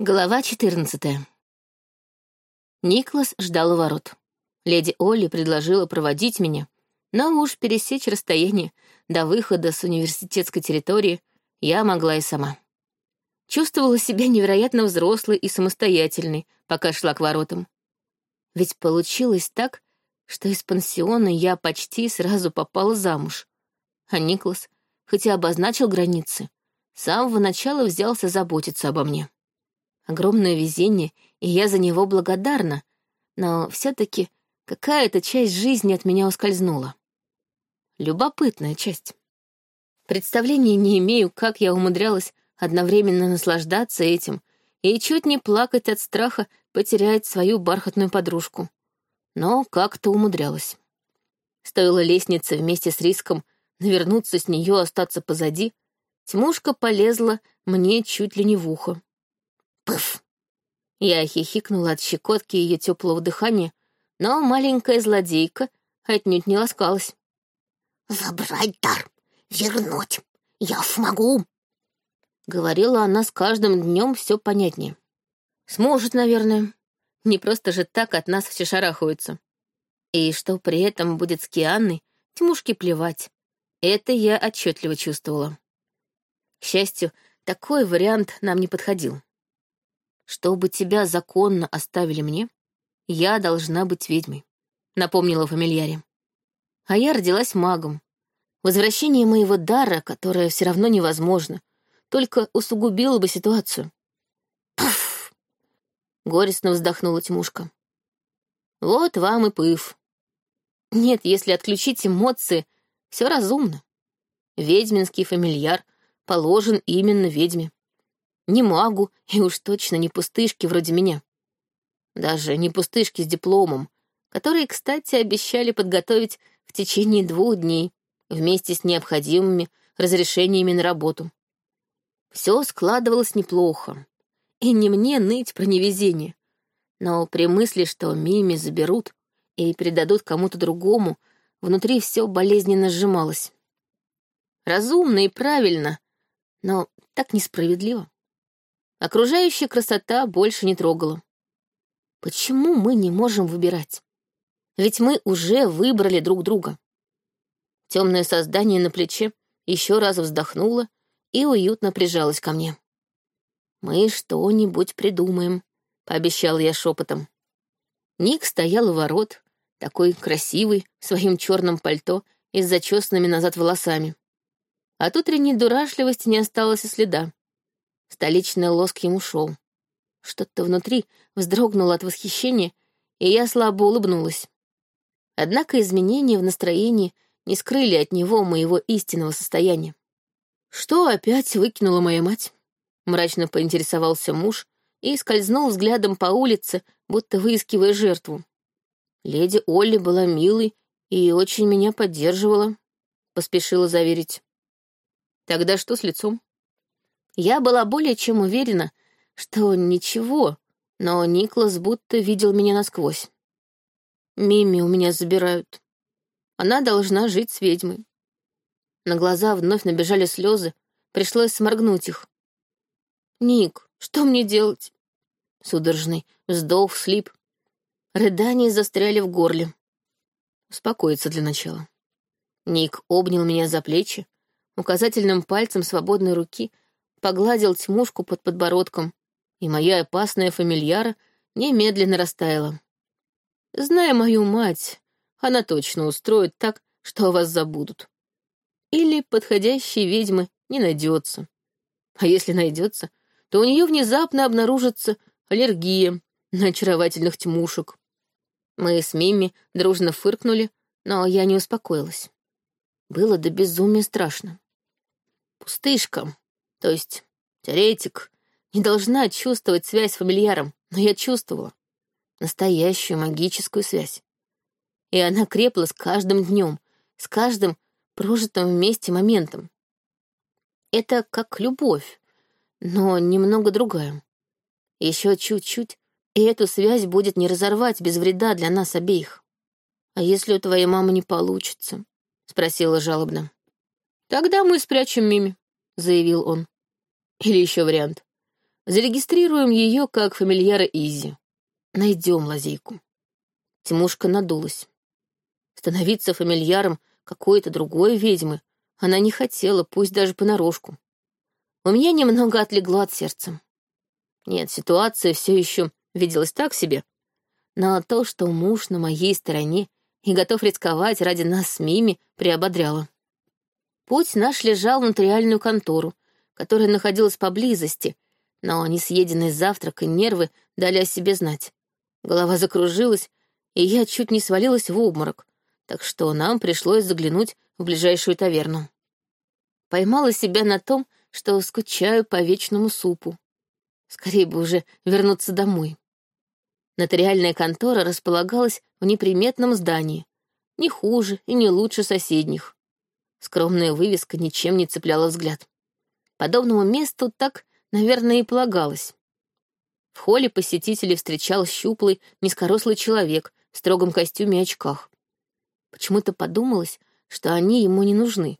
Глава 14 Никлас ждал у ворот. Леди Олли предложила проводить меня, но уж пересечь расстояние до выхода с университетской территории я могла и сама. Чувствовала себя невероятно взрослой и самостоятельной, пока шла к воротам. Ведь получилось так, что из пансиона я почти сразу попала замуж. А Никлас, хоть и обозначил границы, с самого начала взялся заботиться обо мне. Огромное везение, и я за него благодарна, но все-таки какая-то часть жизни от меня ускользнула. Любопытная часть. Представления не имею, как я умудрялась одновременно наслаждаться этим и чуть не плакать от страха потерять свою бархатную подружку. Но как-то умудрялась. Стоило лестнице вместе с риском навернуться с нее, остаться позади, Тьмушка полезла мне чуть ли не в ухо. Пыф! Я хихикнула от щекотки ее теплого дыхания, но маленькая злодейка отнюдь не ласкалась. «Забрать дар, вернуть, я смогу!» Говорила она с каждым днем все понятнее. «Сможет, наверное. Не просто же так от нас все шарахаются. И что при этом будет с Кианной, Тимушке плевать. Это я отчетливо чувствовала. К счастью, такой вариант нам не подходил. Чтобы тебя законно оставили мне, я должна быть ведьмой, напомнила фамильяре. А я родилась магом. Возвращение моего дара, которое все равно невозможно, только усугубило бы ситуацию. Пф! Горестно вздохнула Тимушка. Вот вам и пыв. Нет, если отключить эмоции, все разумно. Ведьминский фамильяр положен именно ведьме не магу и уж точно не пустышки вроде меня. Даже не пустышки с дипломом, которые, кстати, обещали подготовить в течение двух дней вместе с необходимыми разрешениями на работу. Все складывалось неплохо. И не мне ныть про невезение. Но при мысли, что Мими заберут и передадут кому-то другому, внутри все болезненно сжималось. Разумно и правильно, но так несправедливо. Окружающая красота больше не трогала. Почему мы не можем выбирать? Ведь мы уже выбрали друг друга. Темное создание на плече еще раз вздохнуло и уютно прижалось ко мне. «Мы что-нибудь придумаем», — пообещал я шепотом. Ник стоял у ворот, такой красивый, в своем черном пальто и с зачесанными назад волосами. От утренней дурашливости не осталось и следа. Столичный лоск ему шел. Что-то внутри вздрогнуло от восхищения, и я слабо улыбнулась. Однако изменения в настроении не скрыли от него моего истинного состояния. «Что опять выкинула моя мать?» — мрачно поинтересовался муж и скользнул взглядом по улице, будто выискивая жертву. Леди Олли была милой и очень меня поддерживала, — поспешила заверить. «Тогда что с лицом?» Я была более чем уверена, что ничего, но Никлас будто видел меня насквозь. Мими у меня забирают. Она должна жить с ведьмой. На глаза вновь набежали слезы, пришлось сморгнуть их. «Ник, что мне делать?» Судорожный вздох, слип. Рыдания застряли в горле. Успокоиться для начала. Ник обнял меня за плечи, указательным пальцем свободной руки — погладил тьмушку под подбородком, и моя опасная фамильяра немедленно растаяла. Зная мою мать, она точно устроит так, что о вас забудут. Или подходящей ведьмы не найдется. А если найдется, то у нее внезапно обнаружится аллергия на очаровательных тьмушек. Мы с Мими дружно фыркнули, но я не успокоилась. Было до безумия страшно. Пустышка, то есть теоретик, не должна чувствовать связь с фамильяром, но я чувствовала. Настоящую магическую связь. И она крепла с каждым днем, с каждым прожитым вместе моментом. Это как любовь, но немного другая. Еще чуть-чуть, и эту связь будет не разорвать без вреда для нас обеих. «А если у твоей мамы не получится?» — спросила жалобно. «Тогда мы спрячем Мими», — заявил он. Или еще вариант. Зарегистрируем ее как фамильяра Изи. Найдем лазейку. Тимушка надулась. Становиться фамильяром какой-то другой ведьмы она не хотела, пусть даже понарошку. У меня немного отлегло от сердца. Нет, ситуация все еще виделась так себе, но то, что муж на моей стороне и готов рисковать ради нас с Мими, приободряло. Путь наш лежал в нотариальную контору, которая находилась поблизости, но несъеденный завтрак и нервы дали о себе знать. Голова закружилась, и я чуть не свалилась в обморок, так что нам пришлось заглянуть в ближайшую таверну. Поймала себя на том, что скучаю по вечному супу. Скорее бы уже вернуться домой. Нотариальная контора располагалась в неприметном здании, не хуже и не лучше соседних. Скромная вывеска ничем не цепляла взгляд. Подобному месту так Наверное, и полагалось. В холле посетителей встречал щуплый, низкорослый человек в строгом костюме и очках. Почему-то подумалось, что они ему не нужны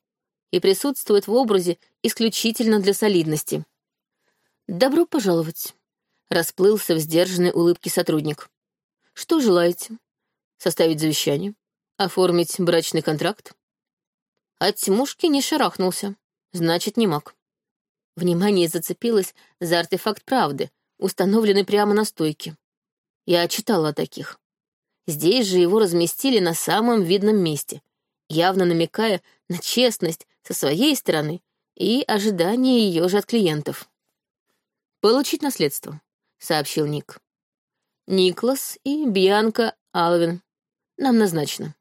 и присутствуют в образе исключительно для солидности. «Добро пожаловать», — расплылся в сдержанной улыбке сотрудник. «Что желаете? Составить завещание? Оформить брачный контракт?» От Тимушки не шарахнулся, значит, не маг. Внимание зацепилось за артефакт правды, установленный прямо на стойке. Я читала о таких. Здесь же его разместили на самом видном месте, явно намекая на честность со своей стороны и ожидание ее же от клиентов. «Получить наследство», — сообщил Ник. «Никлас и Бьянка Алвин. Нам назначено».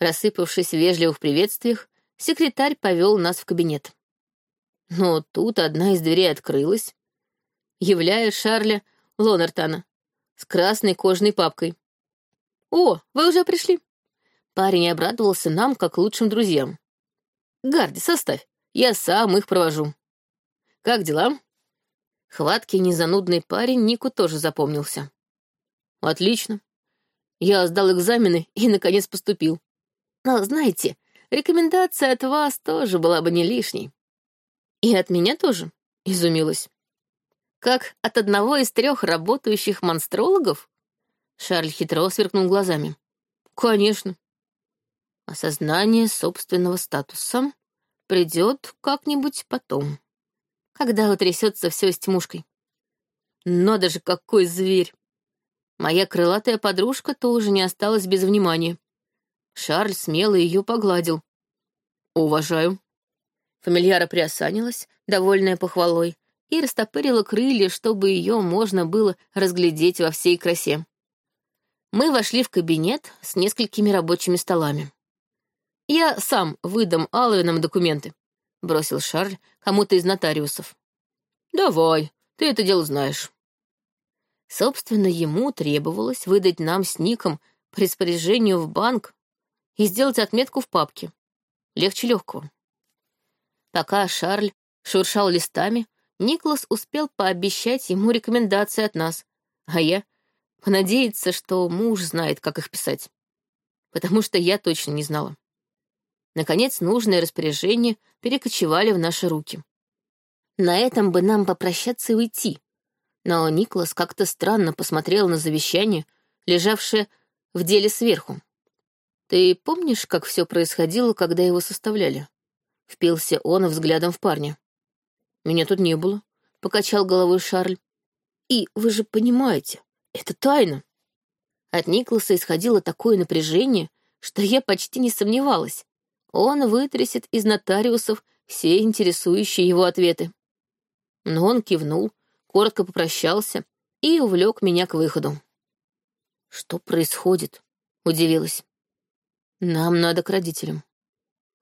Рассыпавшись в вежливых приветствиях, секретарь повел нас в кабинет. Но тут одна из дверей открылась, являя Шарля Лонертона с красной кожаной папкой. «О, вы уже пришли!» Парень обрадовался нам, как лучшим друзьям. «Гарди, составь, я сам их провожу». «Как дела?» Хваткий незанудный парень Нику тоже запомнился. «Отлично. Я сдал экзамены и, наконец, поступил. Но, знаете, рекомендация от вас тоже была бы не лишней». «И от меня тоже?» — изумилась. «Как от одного из трех работающих монстрологов?» Шарль хитро сверкнул глазами. «Конечно. Осознание собственного статуса придет как-нибудь потом, когда утрясется все с тьмушкой. Но даже какой зверь! Моя крылатая подружка тоже не осталась без внимания. Шарль смело ее погладил. «Уважаю», Фамильяра приосанилась, довольная похвалой, и растопырила крылья, чтобы ее можно было разглядеть во всей красе. Мы вошли в кабинет с несколькими рабочими столами. «Я сам выдам Алловинам документы», — бросил Шарль кому-то из нотариусов. «Давай, ты это дело знаешь». Собственно, ему требовалось выдать нам с Ником по распоряжению в банк и сделать отметку в папке. Легче легкого. Пока Шарль шуршал листами, Никлас успел пообещать ему рекомендации от нас, а я — понадеяться, что муж знает, как их писать. Потому что я точно не знала. Наконец, нужные распоряжения перекочевали в наши руки. На этом бы нам попрощаться и уйти. Но Никлас как-то странно посмотрел на завещание, лежавшее в деле сверху. Ты помнишь, как все происходило, когда его составляли? — впился он взглядом в парня. «Меня тут не было», — покачал головой Шарль. «И вы же понимаете, это тайна». От Никласа исходило такое напряжение, что я почти не сомневалась. Он вытрясет из нотариусов все интересующие его ответы. Но он кивнул, коротко попрощался и увлек меня к выходу. «Что происходит?» — удивилась. «Нам надо к родителям.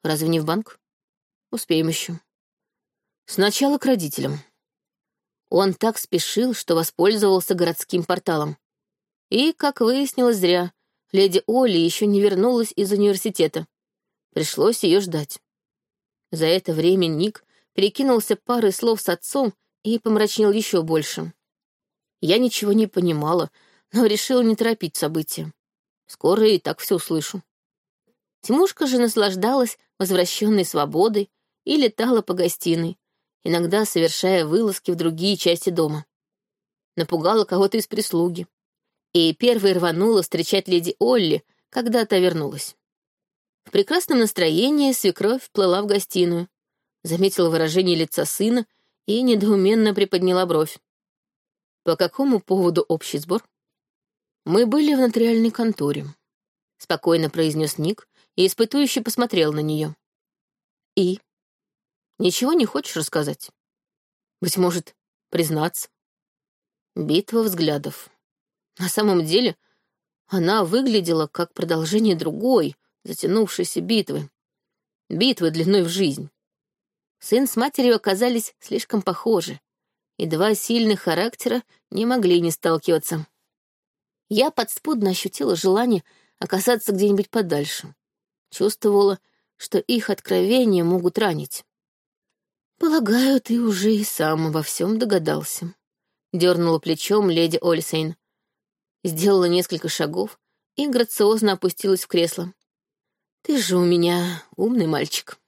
Разве не в банк?» Успеем еще. Сначала к родителям. Он так спешил, что воспользовался городским порталом. И, как выяснилось, зря. Леди Оли еще не вернулась из университета. Пришлось ее ждать. За это время Ник перекинулся парой слов с отцом и помрачнел еще больше. Я ничего не понимала, но решила не торопить события. Скоро и так все услышу. Тимушка же наслаждалась возвращенной свободой и летала по гостиной, иногда совершая вылазки в другие части дома. Напугала кого-то из прислуги. И первой рванула встречать леди Олли, когда та вернулась. В прекрасном настроении свекровь плыла в гостиную, заметила выражение лица сына и недоуменно приподняла бровь. По какому поводу общий сбор? Мы были в нотариальной конторе. Спокойно произнес Ник и испытующе посмотрел на нее. И? Ничего не хочешь рассказать? Быть может, признаться? Битва взглядов. На самом деле, она выглядела как продолжение другой, затянувшейся битвы. Битвы длиной в жизнь. Сын с матерью оказались слишком похожи, и два сильных характера не могли не сталкиваться. Я подспудно ощутила желание оказаться где-нибудь подальше. Чувствовала, что их откровения могут ранить. «Полагаю, ты уже и сам обо всем догадался», — дернула плечом леди Ольсейн. Сделала несколько шагов и грациозно опустилась в кресло. «Ты же у меня умный мальчик».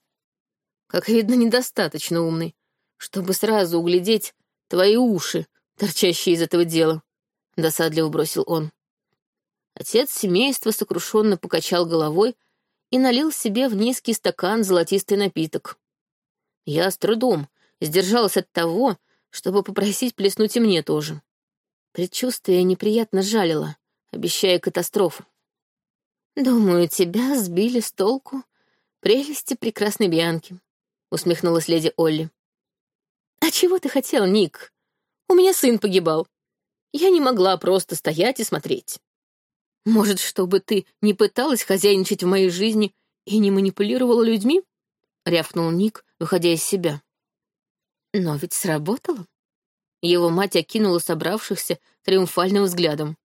«Как видно, недостаточно умный, чтобы сразу углядеть твои уши, торчащие из этого дела», — досадливо бросил он. Отец семейства сокрушенно покачал головой и налил себе в низкий стакан золотистый напиток. Я с трудом сдержалась от того, чтобы попросить плеснуть и мне тоже. Предчувствие неприятно жалило, обещая катастрофу. «Думаю, тебя сбили с толку прелести прекрасной Бьянки», — усмехнулась леди Олли. «А чего ты хотел, Ник? У меня сын погибал. Я не могла просто стоять и смотреть. Может, чтобы ты не пыталась хозяйничать в моей жизни и не манипулировала людьми?» — рявкнул Ник, выходя из себя. «Но ведь сработало». Его мать окинула собравшихся триумфальным взглядом.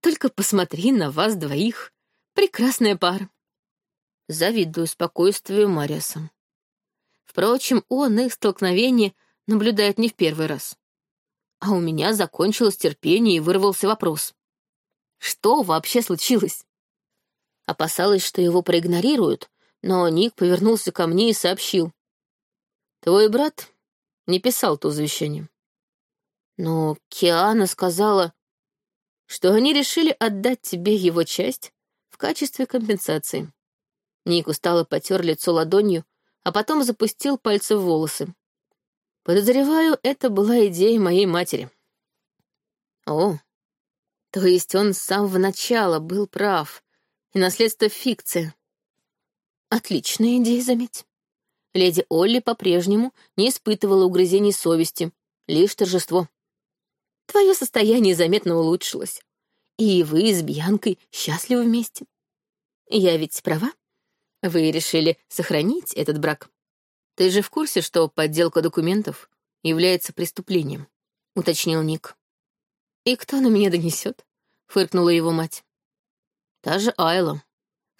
«Только посмотри на вас двоих. Прекрасная пара». Завидую спокойствию Мариаса. Впрочем, он их столкновение наблюдает не в первый раз. А у меня закончилось терпение и вырвался вопрос. Что вообще случилось? Опасалась, что его проигнорируют, но Ник повернулся ко мне и сообщил. Твой брат не писал то завещание. Но Киана сказала, что они решили отдать тебе его часть в качестве компенсации. Ник устало потер лицо ладонью, а потом запустил пальцы в волосы. Подозреваю, это была идея моей матери. О, то есть он с самого начала был прав, и наследство — фикция. Отличная идея, заметь. Леди Олли по-прежнему не испытывала угрызений совести, лишь торжество. Твое состояние заметно улучшилось, и вы с Бьянкой счастливы вместе. Я ведь права? Вы решили сохранить этот брак. Ты же в курсе, что подделка документов является преступлением, уточнил Ник. «И кто на меня донесет?» — фыркнула его мать. «Та же Айла.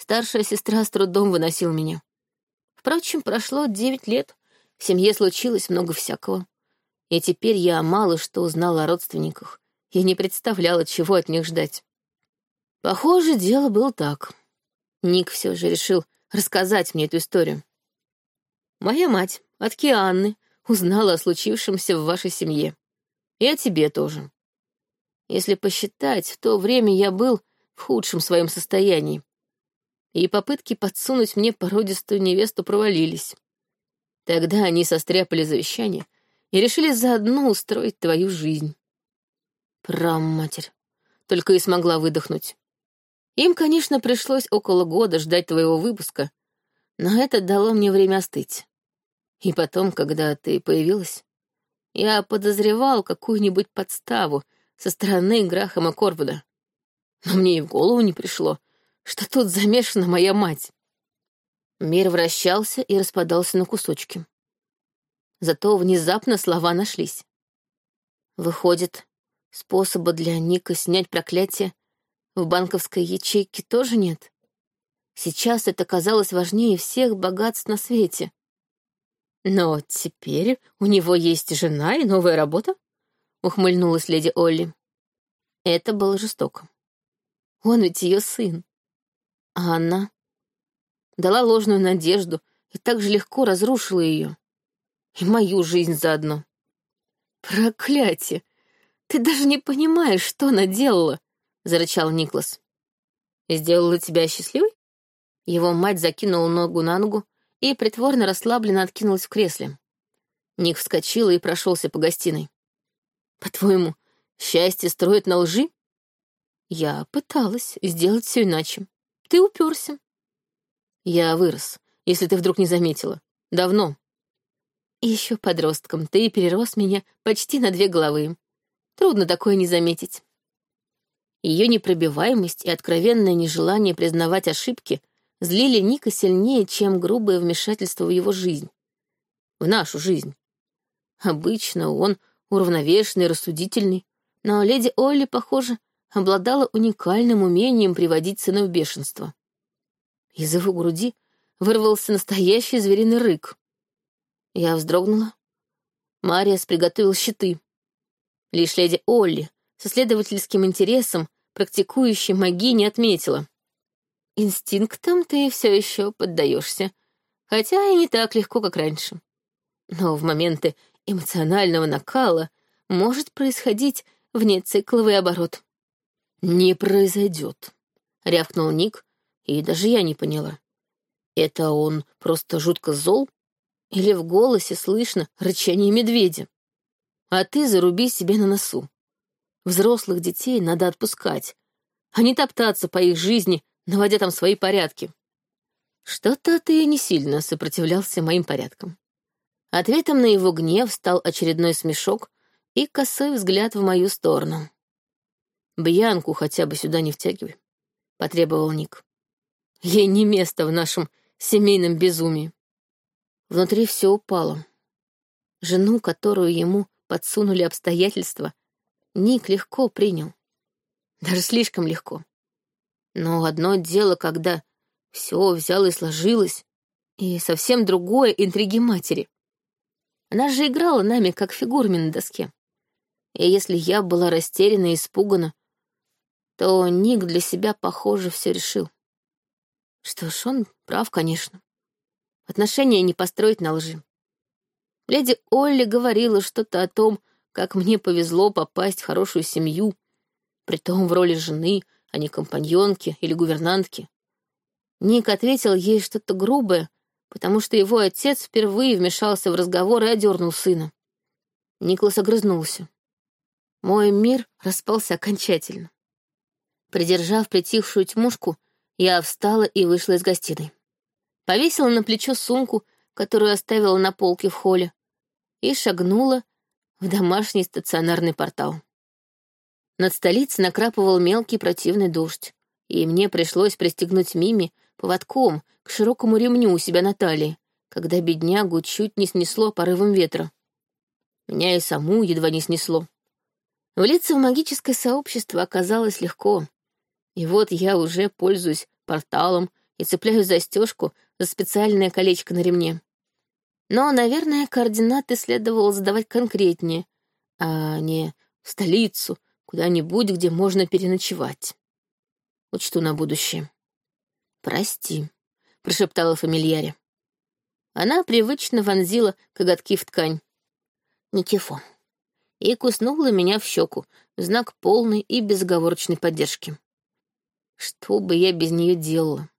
Старшая сестра с трудом выносила меня. Впрочем, прошло девять лет, в семье случилось много всякого. И теперь я мало что узнала о родственниках и не представляла, чего от них ждать. Похоже, дело было так. Ник все же решил рассказать мне эту историю. Моя мать от Кианны узнала о случившемся в вашей семье. И о тебе тоже. Если посчитать, в то время я был в худшем своем состоянии. И попытки подсунуть мне породистую невесту провалились. Тогда они состряпали завещание и решили заодно устроить твою жизнь. Праматерь. Только и смогла выдохнуть. Им, конечно, пришлось около года ждать твоего выпуска, но это дало мне время остыть. И потом, когда ты появилась, я подозревал какую-нибудь подставу со стороны Грахама Корвуда. Но мне и в голову не пришло, что тут замешана моя мать. Мир вращался и распадался на кусочки. Зато внезапно слова нашлись. Выходит, способа для Ника снять проклятие в банковской ячейке тоже нет. Сейчас это казалось важнее всех богатств на свете. Но теперь у него есть жена и новая работа? — ухмыльнулась леди Олли. Это было жестоко. Он ведь ее сын. А она дала ложную надежду и так же легко разрушила ее. И мою жизнь заодно. Проклятие! Ты даже не понимаешь, что она делала, — зарычал Никлас. Сделала тебя счастливой? Его мать закинула ногу на ногу и притворно расслабленно откинулась в кресле. Ник вскочил и прошелся по гостиной. «По-твоему, счастье строит на лжи?» «Я пыталась сделать все иначе. Ты уперся». «Я вырос, если ты вдруг не заметила. Давно». Еще подростком ты перерос меня почти на две головы. Трудно такое не заметить». Ее непробиваемость и откровенное нежелание признавать ошибки злили Ника сильнее, чем грубое вмешательство в его жизнь. В нашу жизнь. Обычно он уравновешенный, рассудительный, но леди Олли, похоже, обладала уникальным умением приводить сына в бешенство. Из его груди вырвался настоящий звериный рык. Я вздрогнула. Мариас приготовил щиты. Лишь леди Олли со следовательским интересом, практикующей магии, не отметила. Инстинктам ты все еще поддаешься, хотя и не так легко, как раньше. Но в моменты эмоционального накала может происходить внецикловый оборот. «Не произойдет», — рявкнул Ник, и даже я не поняла. Это он просто жутко зол? Или в голосе слышно рычание медведя? А ты заруби себе на носу. Взрослых детей надо отпускать, а не топтаться по их жизни, наводя там свои порядки. Что-то ты не сильно сопротивлялся моим порядкам. Ответом на его гнев стал очередной смешок и косой взгляд в мою сторону. «Бьянку хотя бы сюда не втягивай», — потребовал Ник. «Ей не место в нашем семейном безумии». Внутри все упало. Жену, которую ему подсунули обстоятельства, Ник легко принял. Даже слишком легко. Но одно дело, когда все взяло и сложилось, и совсем другое — интриги матери. Она же играла нами, как фигурами на доске. И если я была растеряна и испугана, то Ник для себя, похоже, все решил. Что ж, он прав, конечно. Отношения не построить на лжи. Леди Олли говорила что-то о том, как мне повезло попасть в хорошую семью, притом в роли жены, а не компаньонки или гувернантки. Ник ответил ей что-то грубое, потому что его отец впервые вмешался в разговор и одернул сына. Никлас огрызнулся. Мой мир распался окончательно. Придержав притихшую тьмушку, я встала и вышла из гостиной. Повесила на плечо сумку, которую оставила на полке в холле, и шагнула в домашний стационарный портал. Над столицей накрапывал мелкий противный дождь, и мне пришлось пристегнуть Мими поводком к широкому ремню у себя на талии, когда беднягу чуть не снесло порывом ветра. Меня и саму едва не снесло. Влиться в магическое сообщество оказалось легко. И вот я уже пользуюсь порталом и цепляю застежку за специальное колечко на ремне. Но, наверное, координаты следовало задавать конкретнее, а не в столицу, куда-нибудь, где можно переночевать. Учту на будущее. «Прости», — прошептала фамильяре. Она привычно вонзила коготки в ткань. Никифо. И куснула меня в щеку знак полной и безоговорочной поддержки. Что бы я без нее делала?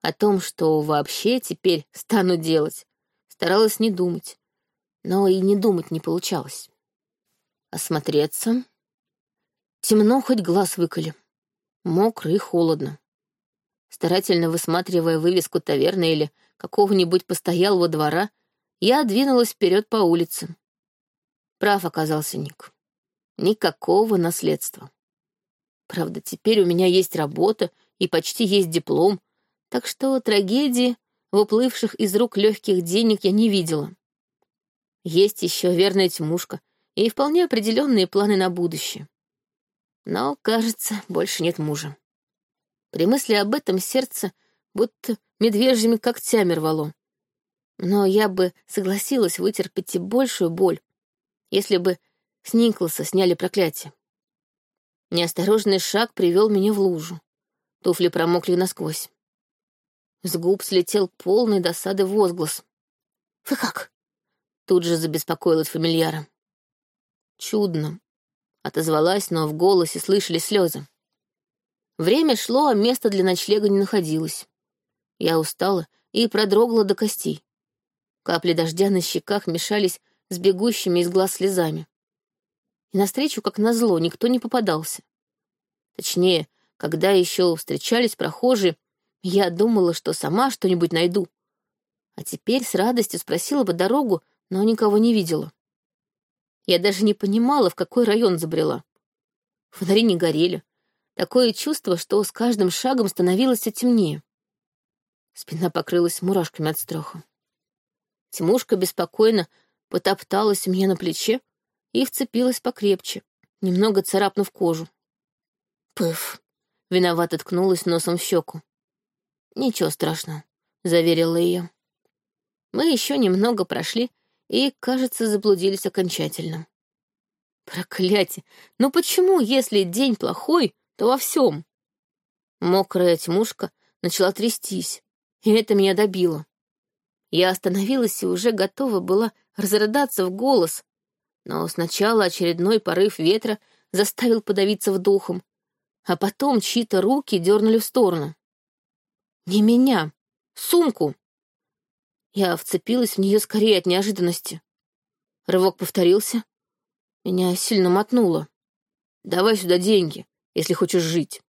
О том, что вообще теперь стану делать, старалась не думать, но и не думать не получалось. Осмотреться. Темно, хоть глаз выколи. Мокро и холодно старательно высматривая вывеску таверны или какого-нибудь постоялого двора, я двинулась вперед по улице. Прав оказался Ник. Никакого наследства. Правда, теперь у меня есть работа и почти есть диплом, так что трагедии, выплывших из рук легких денег, я не видела. Есть еще верная тьмушка и вполне определенные планы на будущее. Но, кажется, больше нет мужа. При мысли об этом сердце будто медвежьими когтями рвало. Но я бы согласилась вытерпеть и большую боль, если бы с Николаса сняли проклятие. Неосторожный шаг привел меня в лужу. Туфли промокли насквозь. С губ слетел полный досады возглас. «Вы как? Тут же забеспокоилась фамильяра. Чудно. Отозвалась, но в голосе слышали слезы. Время шло, а места для ночлега не находилось. Я устала и продрогла до костей. Капли дождя на щеках мешались с бегущими из глаз слезами. И навстречу, как назло, никто не попадался. Точнее, когда еще встречались прохожие, я думала, что сама что-нибудь найду. А теперь с радостью спросила бы дорогу, но никого не видела. Я даже не понимала, в какой район забрела. Фонари не горели. Такое чувство, что с каждым шагом становилось темнее. Спина покрылась мурашками от страха. Тимушка беспокойно потопталась у меня на плече и вцепилась покрепче, немного царапнув кожу. Пыф, виновато ткнулась носом в щеку. «Ничего страшного», — заверила ее. Мы еще немного прошли и, кажется, заблудились окончательно. Проклятие! Ну почему, если день плохой, то во всем? Мокрая тьмушка начала трястись, и это меня добило. Я остановилась и уже готова была разрыдаться в голос, но сначала очередной порыв ветра заставил подавиться вдохом, а потом чьи-то руки дернули в сторону. Не меня, сумку. Я вцепилась в нее скорее от неожиданности. Рывок повторился. Меня сильно мотнуло. «Давай сюда деньги, если хочешь жить».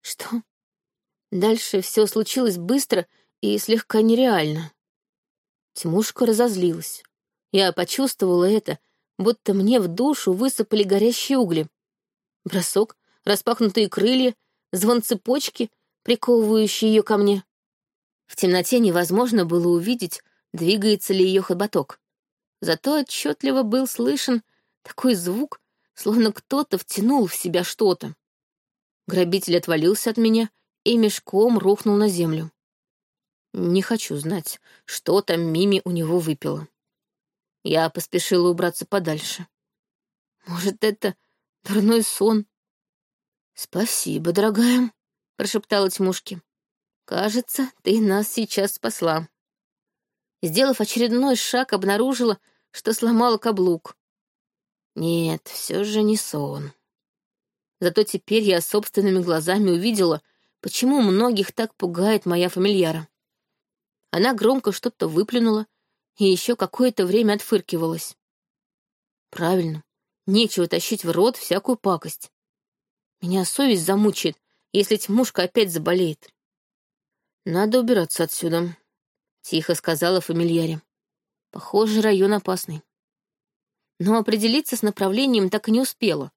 Что? Дальше все случилось быстро и слегка нереально. Тимушка разозлилась. Я почувствовала это, будто мне в душу высыпали горящие угли. Бросок, распахнутые крылья, звон цепочки, приковывающий ее ко мне. В темноте невозможно было увидеть, двигается ли ее хоботок. Зато отчетливо был слышен такой звук, словно кто-то втянул в себя что-то. Грабитель отвалился от меня и мешком рухнул на землю. Не хочу знать, что там Мими у него выпила. Я поспешила убраться подальше. Может, это дурной сон? Спасибо, дорогая прошептала Тьмушки. «Кажется, ты нас сейчас спасла». Сделав очередной шаг, обнаружила, что сломала каблук. Нет, все же не сон. Зато теперь я собственными глазами увидела, почему многих так пугает моя фамильяра. Она громко что-то выплюнула и еще какое-то время отфыркивалась. Правильно, нечего тащить в рот всякую пакость. Меня совесть замучает, если Тимушка опять заболеет. Надо убираться отсюда, — тихо сказала фамильяре. Похоже, район опасный. Но определиться с направлением так и не успела.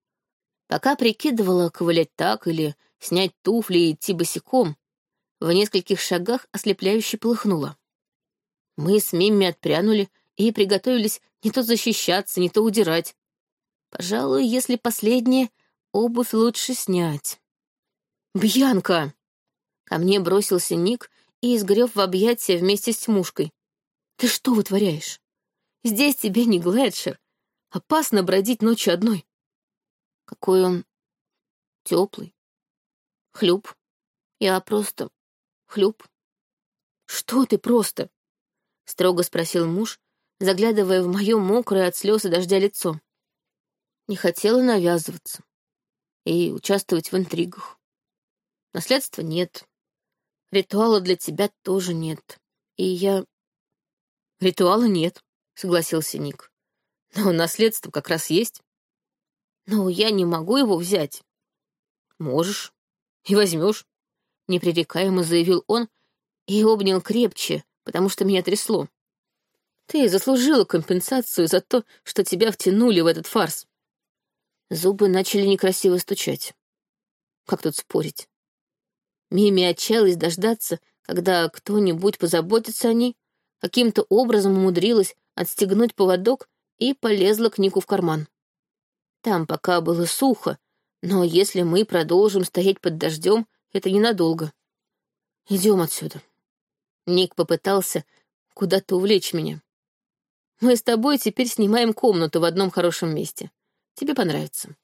Пока прикидывала ковылять так или снять туфли и идти босиком, в нескольких шагах ослепляюще полыхнуло. Мы с Мимми отпрянули и приготовились не то защищаться, не то удирать. Пожалуй, если последнее, обувь лучше снять. «Бьянка!» Ко мне бросился Ник и изгреб в объятия вместе с Тьмушкой. «Ты что вытворяешь? Здесь тебе не Глэдшер. Опасно бродить ночью одной». Какой он теплый. Хлюп. Я просто... Хлюп. «Что ты просто?» — строго спросил муж, заглядывая в мое мокрое от слез и дождя лицо. Не хотела навязываться и участвовать в интригах. Наследства нет. Ритуала для тебя тоже нет. И я... Ритуала нет, согласился Ник. Но наследство как раз есть. Но я не могу его взять. Можешь. И возьмешь. Непререкаемо заявил он и обнял крепче, потому что меня трясло. Ты заслужила компенсацию за то, что тебя втянули в этот фарс. Зубы начали некрасиво стучать. Как тут спорить? Мими отчаялась дождаться, когда кто-нибудь позаботится о ней, каким-то образом умудрилась отстегнуть поводок и полезла к Нику в карман. Там пока было сухо, но если мы продолжим стоять под дождем, это ненадолго. Идем отсюда. Ник попытался куда-то увлечь меня. Мы с тобой теперь снимаем комнату в одном хорошем месте. Тебе понравится.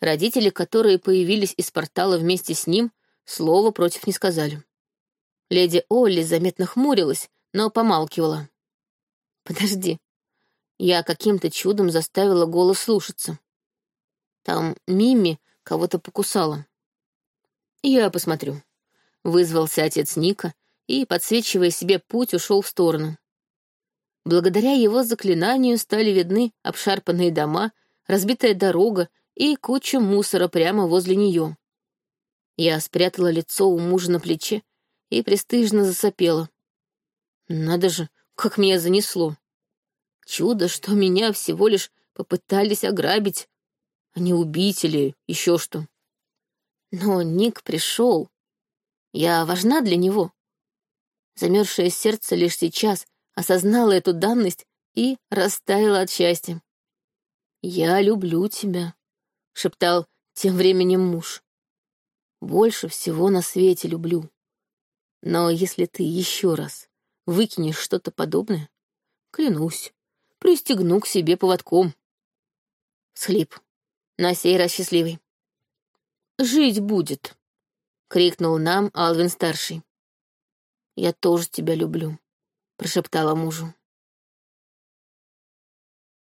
Родители, которые появились из портала вместе с ним, слова против не сказали. Леди Олли заметно хмурилась, но помалкивала. Подожди. Я каким-то чудом заставила голос слушаться. Там Мими кого-то покусала. Я посмотрю. Вызвался отец Ника и, подсвечивая себе путь, ушел в сторону. Благодаря его заклинанию стали видны обшарпанные дома, разбитая дорога и куча мусора прямо возле нее. Я спрятала лицо у мужа на плече и престижно засопела. Надо же, как меня занесло. Чудо, что меня всего лишь попытались ограбить, а не убить или еще что. Но Ник пришел. Я важна для него. Замерзшее сердце лишь сейчас осознало эту данность и растаяло от счастья. «Я люблю тебя», — шептал тем временем муж. «Больше всего на свете люблю. Но если ты еще раз выкинешь что-то подобное, клянусь, пристегну к себе поводком». Схлип. На сей раз счастливый. «Жить будет», — крикнул нам Алвин-старший. «Я тоже тебя люблю», — прошептала мужу.